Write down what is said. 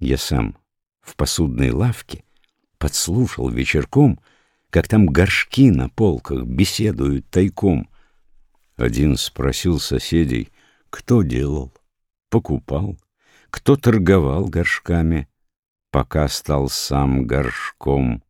Я сам в посудной лавке подслушал вечерком, как там горшки на полках беседуют тайком. Один спросил соседей, кто делал, покупал, кто торговал горшками, пока стал сам горшком.